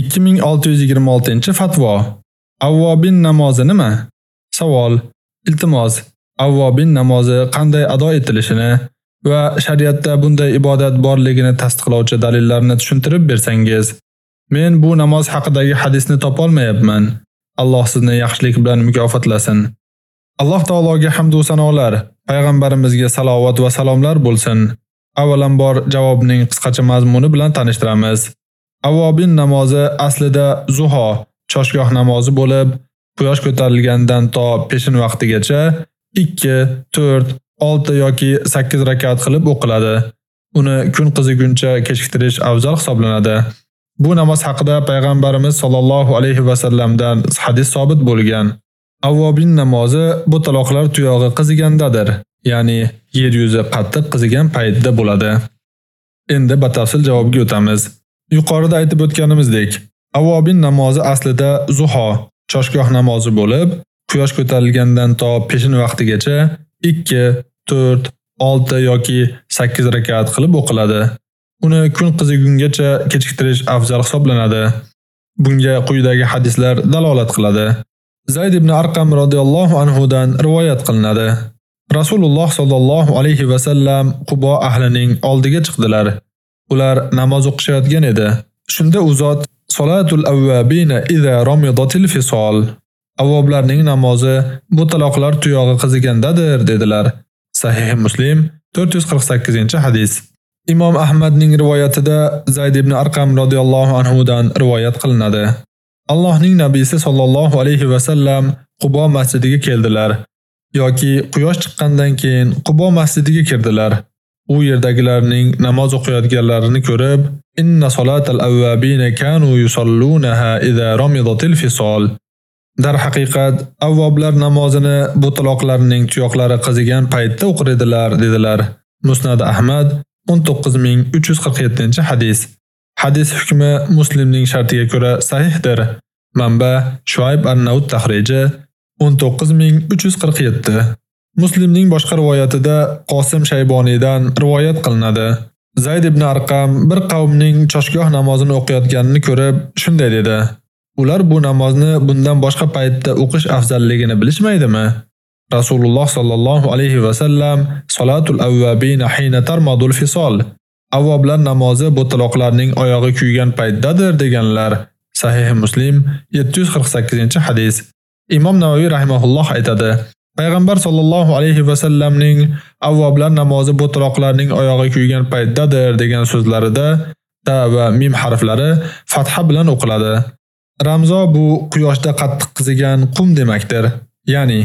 2626-fatvo. Avvobin namozi nima? Savol. Iltimos, avvobin namozi qanday ado etilishini va shariatda bunday ibodat borligini tasdiqlovchi dalillarni tushuntirib bersangiz. Men bu namoz haqidagi hadisni topolmayapman. Alloh sizni yaxshilik bilan mukofotlasin. Alloh taologa hamd va sanolar, payg'ambarimizga salovat va salomlar bo'lsin. Avvalambor javobning qisqacha mazmuni bilan tanishtiramiz. Avvobin namozi aslida zuho, choshgoh namozi bo'lib, quyosh ko'tarilgandan to peshin vaqtigacha 2, 4, 6 yoki 8 rakat qilib o'qiladi. Uni kun qiziguncha kechiktirish afzal hisoblanadi. Bu namoz haqida payg'ambarimiz sollallohu alayhi va sallamdan hadis sobit bo'lgan. Avvobin namozi bu taloqlar tuyog'i qizigandadir, ya'ni yer yuzi qattiq qizigan paytda bo'ladi. Endi batafsil javobga o'tamiz. Yuqorida aytib o'tganimizdek, avobin namozi aslida zuho, choshgoh namozi bo'lib, quyosh ko'tarilgandan to peshin vaqtigacha 2, 4, 6 yoki 8 rakat qilib o'qiladi. Uni kun qizigungacha kechiktirish afzal hisoblanadi. Bunga quyidagi hadislar dalolat qiladi. Zayd ibn Arqam radhiyallohu anhu dan rivoyat qilinadi. Rasululloh sallallohu alayhi va sallam Qubo ahlining oldiga chiqdilar. Ular namoz o'qishayotgan edi. Shunda u zot Salatul awwabina idza ramidatil fisol. Avvoblarning namozi bu taloqlar tuyog'i qizigandadir dedilar. Sahih Muslim 448-hadis. Imom Ahmadning rivoyatida Zayd ibn Arqam radhiyallohu anhu dan rivoyat qilinadi. Allohning nabiyisi sallallohu alayhi va sallam Qubo masjidiga keldilar yoki quyosh chiqqandan keyin Qubo masjidiga kirdilar. U yerdagilarning namoz o'qiyotganlarini ko'rib, inna solatal awwabina kanu yusallunaha idza ramidatil fisal. Dar haqiqat avvoblar namozini bu taloqlarning tuyoqlari qizigan paytda o'qir edilar dedilar. Musnad Ahmad 19347-hadis. Hadis hukmi Muslimning shartiga ko'ra sahihdir. Manba Shuayb an-Naud tahriji 19347. Muslimning boshqa rivoyatida Qosim Shayboniydan rivoyat qilinadi. Zayd ibn Arqam bir qavmning choshgoh namozini o'qiyotganini ko'rib, shunday dedi: Ular bu namozni bundan boshqa paytda o'qish afzalligini bilishmaydimi? Rasululloh sallallohu alayhi va sallam salatul awwabin hina tarmadul fisal. Avvoblar namozi bu taloqlarning oyog'i kuygan paytdadir deganlar. Sahih Muslim 748-hadis. Imom Navoiy rahimahulloh aytadi: Payg'ambar sollallohu alayhi va sallamning avvoblar namozi butroqlarning oyog'i kuygan paytdadir degan so'zlarida ta va mim harflari fatha bilan o'qiladi. Ramzo bu quyoshda qattiq qizigan qum demakdir. Ya'ni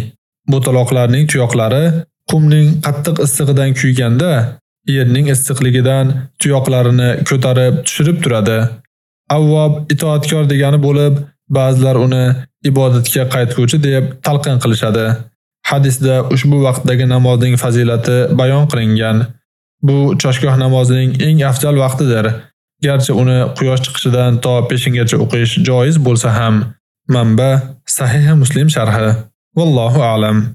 butroqlarning tuyoqlari qumning qattiq issig'idan kuyganda yerning issiqligidan tuyoqlarini ko'tarib tushirib turadi. Avvob itoatkor degani bo'lib, ba'zilar uni ibodatga qaytguvchi deb talqin qilishadi. Hadisda ushbu vaqtdagi namozning fazilati bayon qilingan. Bu choshgoh namozining eng afzal vaqtidir. Garchi uni quyosh chiqishidan to peshingacha o'qish joiz bo'lsa ham. Manba Sahih Muslim sharhi. Vallohu a'lam.